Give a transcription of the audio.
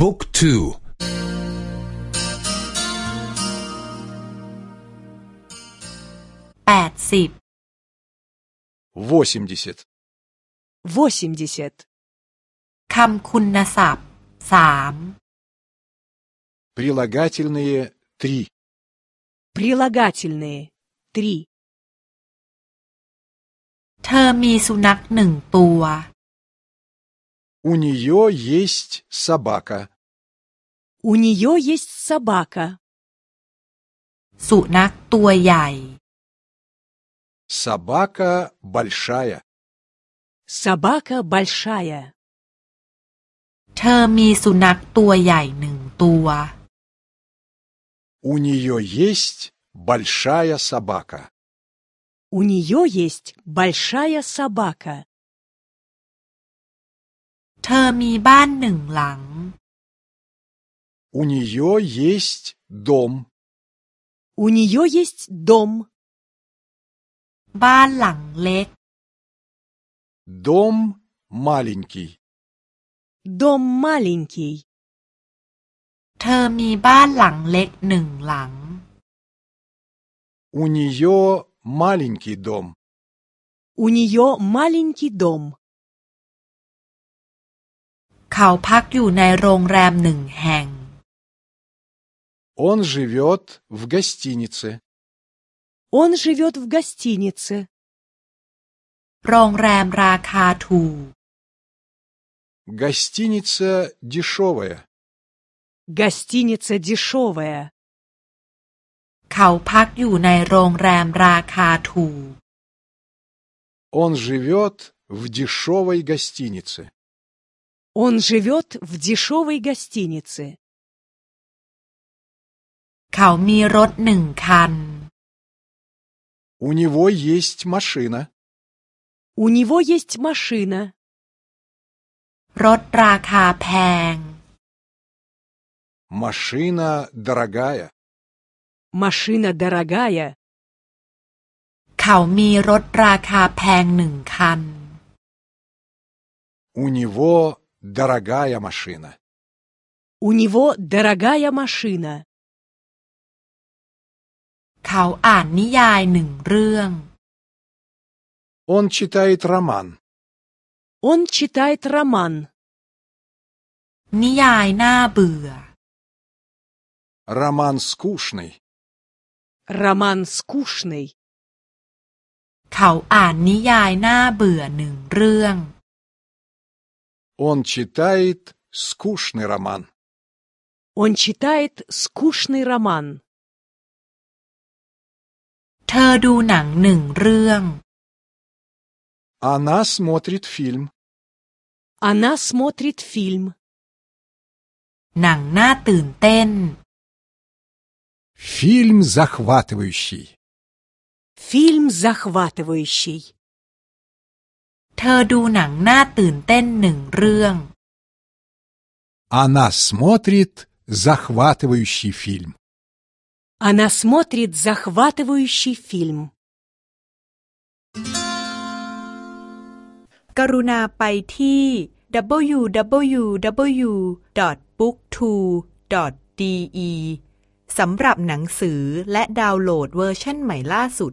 บุ๊กทูแปดสิบ восемьдесят, восемьдесят, คำคุณศัพท์สาม прилагательные три, прилагательные, три. เธอมีสุนัขหนึ่งตัว у нее есть собака, У нее есть собака, สุนัขตัวใหญ่ собака большая, собака большая. เธอมีสุนัขตัวใหญ่หนึ่งตัว у нее есть большая собака, У нее есть большая собака. เธอมีบ้านหนึ่งหลัง у нее есть дом, У нее есть дом, บ้านหลังเล็ก дом маленький, дом маленький. เธอมีบ้านหลังเล็กหนึ่งหลัง у нее маленький дом, У нее маленький дом. เขาพักอยู่ในโรงแรมหนึ่งแห่ง он живет в гостинице, Он живет в гостинице. โรงแรมราคาถูก гостиница дешевая, Гостиница дешевая. เขาพักอยู่ในโรงแรมราคาถูก он живет в дешевой гостинице. Он живет в дешевой гостинице. เขามีรถหนึ่งคัน У него есть машина, У него есть машина. รถราคาแพง машина дорогая, Машина дорогая. เขามีรถราคาแพงหนึ่งคัน у него дорогая машина, У него дорогая машина. เขาอ่านนิยายหนึ่งเรื่อง он читает роман, Он читает роман. นิยายน่าเบื่อ роман скучный, Роман скучный. เขาอ่านนิยายน่าเบื่อหนึ่งเรื่อง он читает скучный роман, Он читает скучный роман. เธอดูหนังหนึ่งเรื่อง она смотрит фильм, Она смотрит фильм. หนังน่าตื่นเต้น фильм захватывающий, Фильм захватывающий. เธอดูหนังน่าตื่นเต้นหนึ่งเรื่อง она смотрит захватывающий фильм. Она смотрит захватывающий фильм. กรุณาไปที่ www.booktwo.de สำหรับหนังสือและดาวน์โหลดเวอร์ชันใหม่ล่าสุด